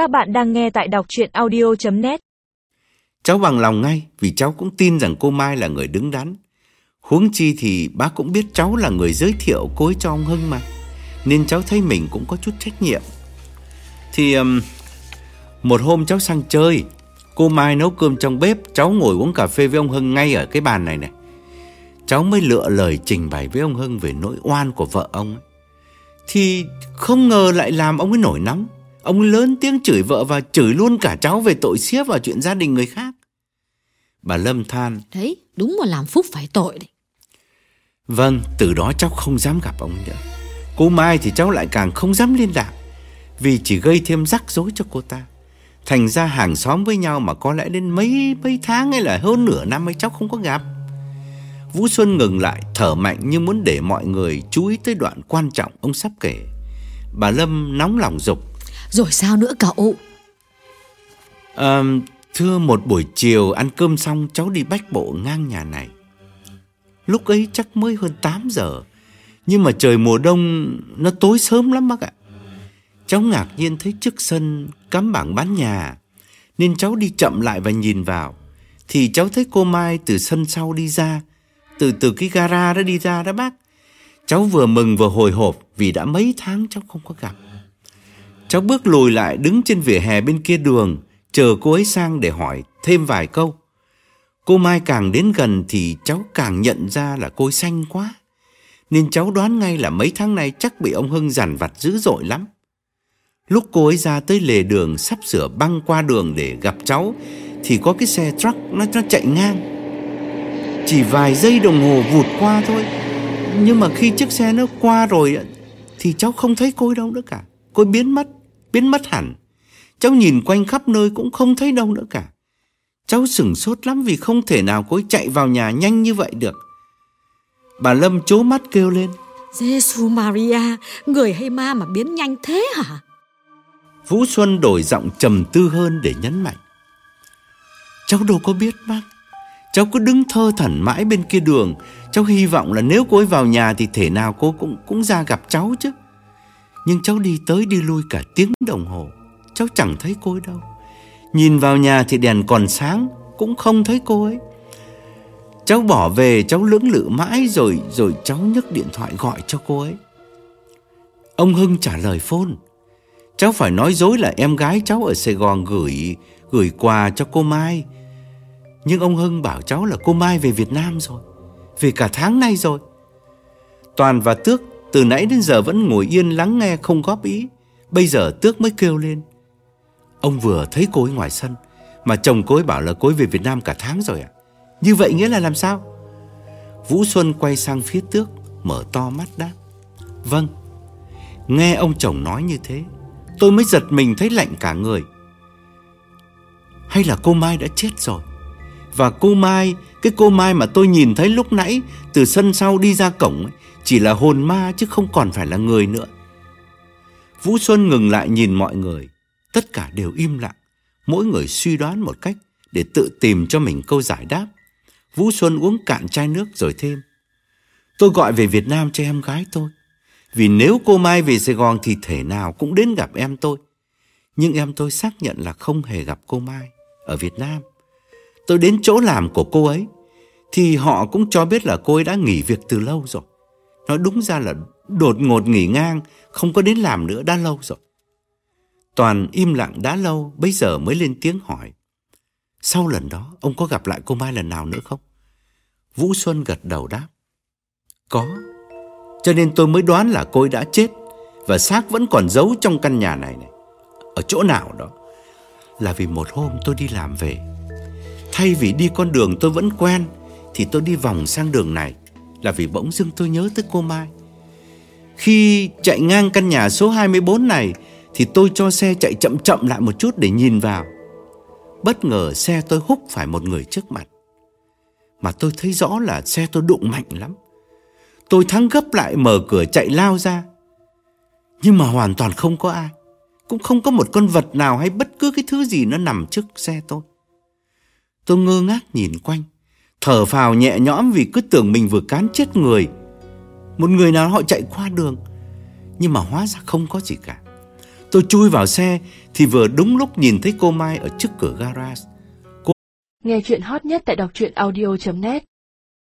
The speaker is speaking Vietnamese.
Các bạn đang nghe tại đọc chuyện audio.net Cháu bằng lòng ngay vì cháu cũng tin rằng cô Mai là người đứng đắn. Huống chi thì bác cũng biết cháu là người giới thiệu cô ấy cho ông Hưng mà. Nên cháu thấy mình cũng có chút trách nhiệm. Thì um, một hôm cháu sang chơi, cô Mai nấu cơm trong bếp, cháu ngồi uống cà phê với ông Hưng ngay ở cái bàn này này. Cháu mới lựa lời trình bày với ông Hưng về nỗi oan của vợ ông ấy. Thì không ngờ lại làm ông ấy nổi nóng. Ông lớn tiếng chửi vợ và chửi luôn cả cháu về tội xiếp vào chuyện gia đình người khác. Bà Lâm than. Đấy, đúng mà làm phúc phải tội đấy. Vâng, từ đó cháu không dám gặp ông nữa. Cô Mai thì cháu lại càng không dám liên lạc. Vì chỉ gây thêm rắc rối cho cô ta. Thành ra hàng xóm với nhau mà có lẽ đến mấy mấy tháng hay là hơn nửa năm ấy cháu không có gặp. Vũ Xuân ngừng lại, thở mạnh như muốn để mọi người chú ý tới đoạn quan trọng ông sắp kể. Bà Lâm nóng lòng dục. Rồi sao nữa cậu? À, thưa một buổi chiều ăn cơm xong cháu đi bách bộ ngang nhà này. Lúc ấy chắc mới hơn 8 giờ. Nhưng mà trời mùa đông nó tối sớm lắm bác ạ. Cháu ngạc nhiên thấy trước sân cắm bảng bán nhà. Nên cháu đi chậm lại và nhìn vào. Thì cháu thấy cô Mai từ sân sau đi ra. Từ từ cái gara đó đi ra đó bác. Cháu vừa mừng vừa hồi hộp vì đã mấy tháng cháu không có gặp. Cháu bước lùi lại đứng trên vỉa hè bên kia đường, chờ cô ấy sang để hỏi thêm vài câu. Cô Mai càng đến gần thì cháu càng nhận ra là cô ấy xanh quá. Nên cháu đoán ngay là mấy tháng nay chắc bị ông Hưng giàn vặt dữ dội lắm. Lúc cô ấy ra tới lề đường sắp sửa băng qua đường để gặp cháu thì có cái xe truck nó, nó chạy ngang. Chỉ vài giây đồng hồ vụt qua thôi. Nhưng mà khi chiếc xe nó qua rồi thì cháu không thấy cô ấy đâu nữa cả. Cô ấy biến mất biến mất hẳn. Cháu nhìn quanh khắp nơi cũng không thấy đâu nữa cả. Cháu sửng sốt lắm vì không thể nào cô ấy chạy vào nhà nhanh như vậy được. Bà Lâm chố mắt kêu lên. Giêsu Maria, người hay ma mà biến nhanh thế hả? Vũ Xuân đổi giọng trầm tư hơn để nhấn mạnh. Cháu đâu có biết bác. Cháu cứ đứng thơ thẩn mãi bên kia đường. Cháu hy vọng là nếu cô ấy vào nhà thì thể nào cô cũng cũng ra gặp cháu chứ. Nhưng cháu đi tới đi lui cả tiếng đồng hồ. Cháu chẳng thấy cô ấy đâu. Nhìn vào nhà thì đèn còn sáng, Cũng không thấy cô ấy. Cháu bỏ về, cháu lưỡng lự mãi rồi Rồi cháu nhấc điện thoại gọi cho cô ấy. Ông Hưng trả lời phone. Cháu phải nói dối là em gái cháu ở Sài Gòn gửi Gửi quà cho cô Mai. Nhưng ông Hưng bảo cháu là cô Mai về Việt Nam rồi. Về cả tháng nay rồi. Toàn và Tước từ nãy đến giờ vẫn ngồi yên lắng nghe không góp ý. Bây giờ Tước mới kêu lên. Ông vừa thấy cô ấy ngoài sân, Mà chồng cô ấy bảo là cô ấy về Việt Nam cả tháng rồi à Như vậy nghĩa là làm sao? Vũ Xuân quay sang phía Tước, Mở to mắt đáp. Vâng Nghe ông chồng nói như thế, Tôi mới giật mình thấy lạnh cả người. Hay là cô Mai đã chết rồi? Và cô Mai cái cô Mai mà tôi nhìn thấy lúc nãy Từ sân sau đi ra cổng ấy, chỉ là hồn ma chứ không còn phải là người nữa. Vũ Xuân ngừng lại nhìn mọi người, tất cả đều im lặng, mỗi người suy đoán một cách để tự tìm cho mình câu giải đáp. Vũ Xuân uống cạn chai nước rồi thêm. Tôi gọi về Việt Nam cho em gái tôi, vì nếu cô Mai về Sài Gòn thì thể nào cũng đến gặp em tôi. Nhưng em tôi xác nhận là không hề gặp cô Mai ở Việt Nam. Tôi đến chỗ làm của cô ấy, thì họ cũng cho biết là cô ấy đã nghỉ việc từ lâu rồi. Nói đúng ra là đột ngột nghỉ ngang, không có đến làm nữa đã lâu rồi. Toàn im lặng đã lâu, bây giờ mới lên tiếng hỏi. Sau lần đó, ông có gặp lại cô Mai lần nào nữa không? Vũ Xuân gật đầu đáp. Có. Cho nên tôi mới đoán là cô ấy đã chết và xác vẫn còn giấu trong căn nhà này này. Ở chỗ nào đó. Là vì một hôm tôi đi làm về. Thay vì đi con đường tôi vẫn quen, thì tôi đi vòng sang đường này là vì bỗng dưng tôi nhớ tới cô Mai. Khi chạy ngang căn nhà số 24 này, thì tôi cho xe chạy chậm chậm lại một chút để nhìn vào. Bất ngờ xe tôi húc phải một người trước mặt. Mà tôi thấy rõ là xe tôi đụng mạnh lắm. Tôi thắng gấp lại mở cửa chạy lao ra. Nhưng mà hoàn toàn không có ai. Cũng không có một con vật nào hay bất cứ cái thứ gì nó nằm trước xe tôi. Tôi ngơ ngác nhìn quanh. Thở phào nhẹ nhõm vì cứ tưởng mình vừa cán chết người Một người nào họ chạy qua đường, Nhưng mà hóa ra không có gì cả Tôi chui vào xe thì vừa đúng lúc nhìn thấy cô Mai ở trước cửa garage. Nghe chuyện hot nhất tại đọc truyện audio.net